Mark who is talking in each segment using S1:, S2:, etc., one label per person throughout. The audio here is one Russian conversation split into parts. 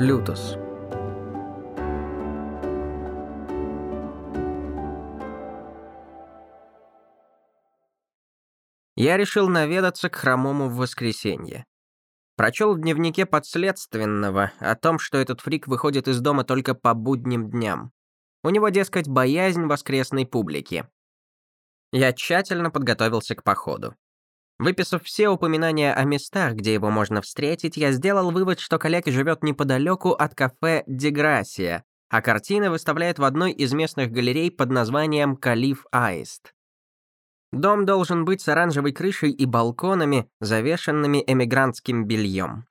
S1: Лютос. Я решил наведаться к хромому в воскресенье. Прочел в дневнике подследственного о том, что этот фрик выходит из дома только по будним дням. У него, дескать, боязнь воскресной публики. Я тщательно подготовился к походу. Выписав все упоминания о местах, где его можно встретить, я сделал вывод, что коллег живет неподалеку от кафе «Деграсия», а картины выставляет в одной из местных галерей под названием «Калиф Аист». Дом должен быть с оранжевой крышей и балконами, завешенными эмигрантским бельем.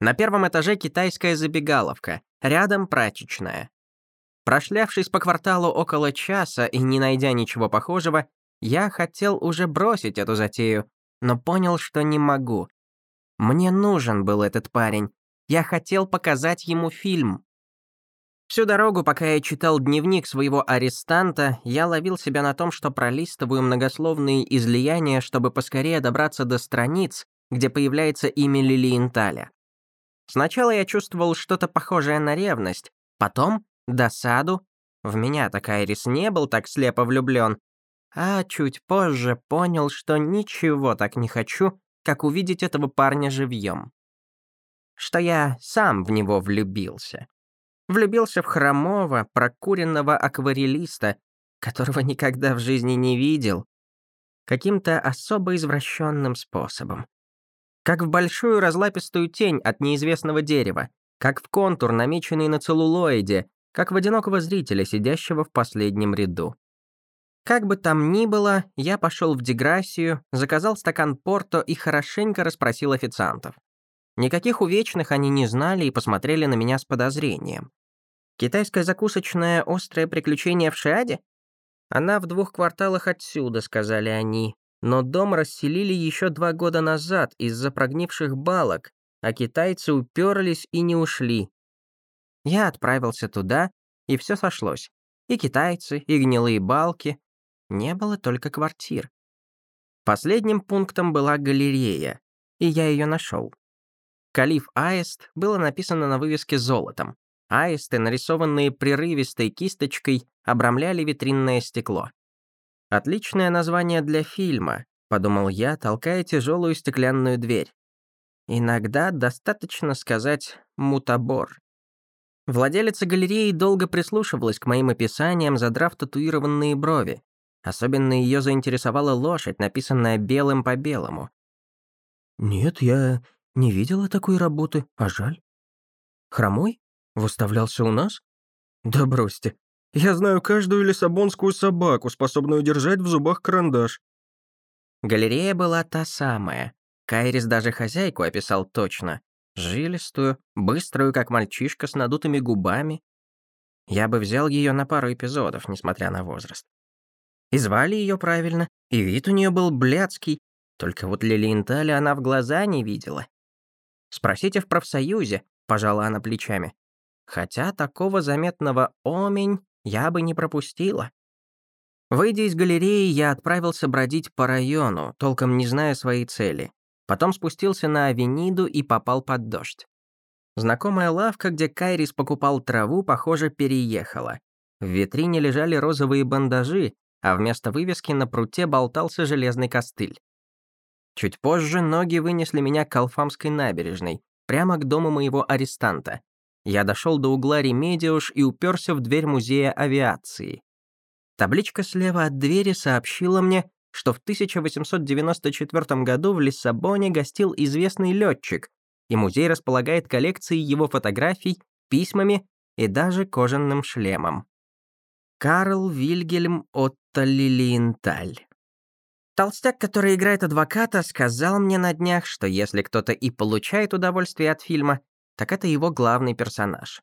S1: На первом этаже китайская забегаловка, рядом прачечная. Прошлявшись по кварталу около часа и не найдя ничего похожего, я хотел уже бросить эту затею, но понял, что не могу. Мне нужен был этот парень. Я хотел показать ему фильм. Всю дорогу, пока я читал дневник своего арестанта, я ловил себя на том, что пролистываю многословные излияния, чтобы поскорее добраться до страниц, где появляется имя Лилиенталя. Сначала я чувствовал что-то похожее на ревность, потом — досаду. В меня такая Айрис не был так слепо влюблен, а чуть позже понял, что ничего так не хочу, как увидеть этого парня живьем. Что я сам в него влюбился. Влюбился в хромого, прокуренного акварелиста, которого никогда в жизни не видел, каким-то особо извращенным способом. Как в большую разлапистую тень от неизвестного дерева, как в контур, намеченный на целлулоиде, как в одинокого зрителя, сидящего в последнем ряду. Как бы там ни было, я пошел в Деграссию, заказал стакан порто и хорошенько расспросил официантов. Никаких увечных они не знали и посмотрели на меня с подозрением. Китайское закусочное «Острое приключение в Шиаде»? Она в двух кварталах отсюда, сказали они. Но дом расселили еще два года назад из-за прогнивших балок, а китайцы уперлись и не ушли. Я отправился туда, и все сошлось. И китайцы, и гнилые балки. Не было только квартир. Последним пунктом была галерея, и я ее нашел. «Калиф Аист» было написано на вывеске золотом. Аисты, нарисованные прерывистой кисточкой, обрамляли витринное стекло. «Отличное название для фильма», — подумал я, толкая тяжелую стеклянную дверь. Иногда достаточно сказать «мутабор». Владелица галереи долго прислушивалась к моим описаниям, задрав татуированные брови. Особенно ее заинтересовала лошадь, написанная белым по белому. «Нет, я не видела такой работы, а жаль». «Хромой?» Выставлялся у нас? Да бросьте. Я знаю каждую лиссабонскую собаку, способную держать в зубах карандаш. Галерея была та самая. Кайрис даже хозяйку описал точно. Жилистую, быструю, как мальчишка, с надутыми губами. Я бы взял ее на пару эпизодов, несмотря на возраст. И звали ее правильно, и вид у нее был блядский, только вот Лилиенталя она в глаза не видела. «Спросите в профсоюзе», — пожала она плечами. Хотя такого заметного омень я бы не пропустила. Выйдя из галереи, я отправился бродить по району, толком не зная своей цели. Потом спустился на авениду и попал под дождь. Знакомая лавка, где Кайрис покупал траву, похоже, переехала. В витрине лежали розовые бандажи, а вместо вывески на пруте болтался железный костыль. Чуть позже ноги вынесли меня к Алфамской набережной, прямо к дому моего арестанта. Я дошел до угла Ремедиуш и уперся в дверь музея авиации. Табличка слева от двери сообщила мне, что в 1894 году в Лиссабоне гостил известный летчик, и музей располагает коллекцией его фотографий, письмами и даже кожаным шлемом. Карл Вильгельм Отто Лилиенталь. Толстяк, который играет адвоката, сказал мне на днях, что если кто-то и получает удовольствие от фильма, так это его главный персонаж.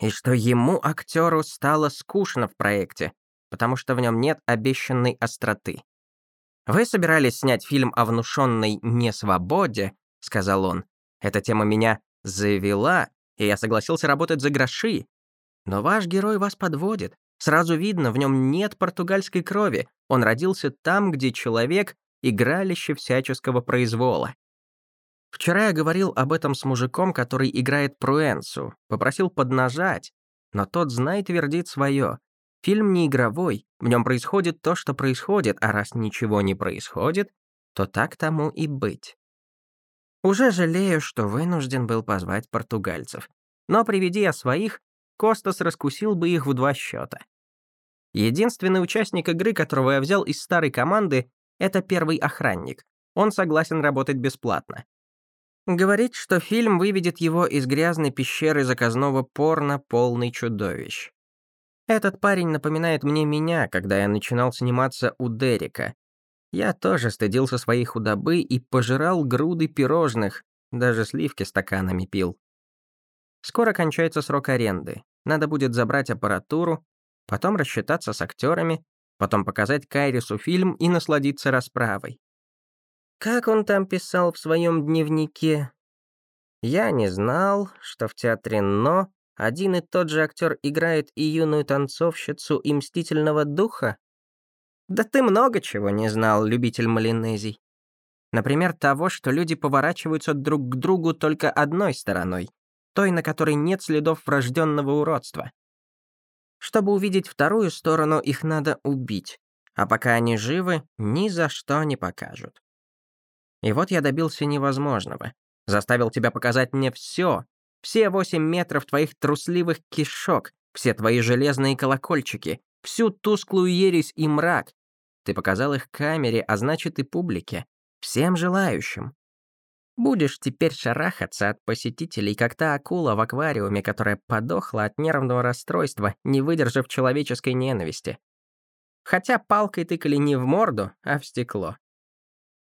S1: И что ему, актеру, стало скучно в проекте, потому что в нем нет обещанной остроты. «Вы собирались снять фильм о внушенной несвободе», — сказал он. «Эта тема меня завела, и я согласился работать за гроши. Но ваш герой вас подводит. Сразу видно, в нем нет португальской крови. Он родился там, где человек — игралище всяческого произвола. Вчера я говорил об этом с мужиком, который играет Пруэнсу, попросил поднажать, но тот знает твердит свое. Фильм не игровой, в нем происходит то, что происходит, а раз ничего не происходит, то так тому и быть. Уже жалею, что вынужден был позвать португальцев. Но приведи я своих, Костас раскусил бы их в два счета. Единственный участник игры, которого я взял из старой команды, это первый охранник. Он согласен работать бесплатно. Говорит, что фильм выведет его из грязной пещеры заказного порно, полный чудовищ. Этот парень напоминает мне меня, когда я начинал сниматься у Дерека. Я тоже стыдился своей худобы и пожирал груды пирожных, даже сливки стаканами пил. Скоро кончается срок аренды. Надо будет забрать аппаратуру, потом рассчитаться с актерами, потом показать Кайрису фильм и насладиться расправой. Как он там писал в своем дневнике? Я не знал, что в театре «Но» один и тот же актер играет и юную танцовщицу, и мстительного духа? Да ты много чего не знал, любитель малинезий. Например, того, что люди поворачиваются друг к другу только одной стороной, той, на которой нет следов врожденного уродства. Чтобы увидеть вторую сторону, их надо убить, а пока они живы, ни за что не покажут. И вот я добился невозможного. Заставил тебя показать мне все, все восемь метров твоих трусливых кишок, все твои железные колокольчики, всю тусклую ересь и мрак. Ты показал их камере, а значит и публике, всем желающим. Будешь теперь шарахаться от посетителей, как та акула в аквариуме, которая подохла от нервного расстройства, не выдержав человеческой ненависти. Хотя палкой тыкали не в морду, а в стекло.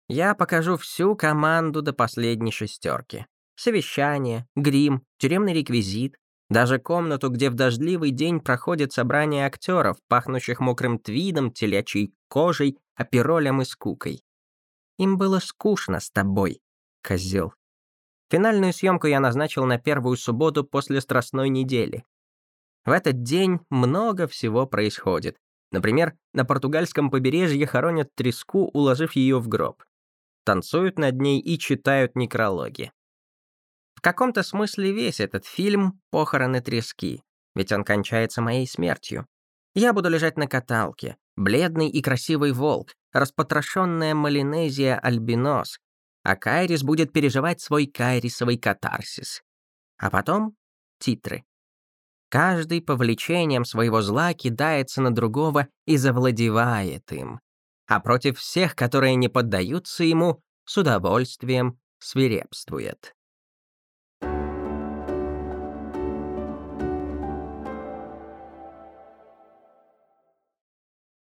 S1: Я покажу всю команду до последней шестерки. Совещание, грим, тюремный реквизит, даже комнату, где в дождливый день проходит собрание актеров, пахнущих мокрым твидом, телячьей кожей, аперолем и скукой. Им было скучно с тобой, козел. Финальную съемку я назначил на первую субботу после Страстной недели. В этот день много всего происходит. Например, на португальском побережье хоронят треску, уложив ее в гроб танцуют над ней и читают некрологи. В каком-то смысле весь этот фильм — похороны трески, ведь он кончается моей смертью. Я буду лежать на каталке, бледный и красивый волк, распотрошенная Малинезия альбинос, а Кайрис будет переживать свой кайрисовый катарсис. А потом — титры. Каждый по влечениям своего зла кидается на другого и завладевает им а против всех, которые не поддаются ему, с удовольствием свирепствует.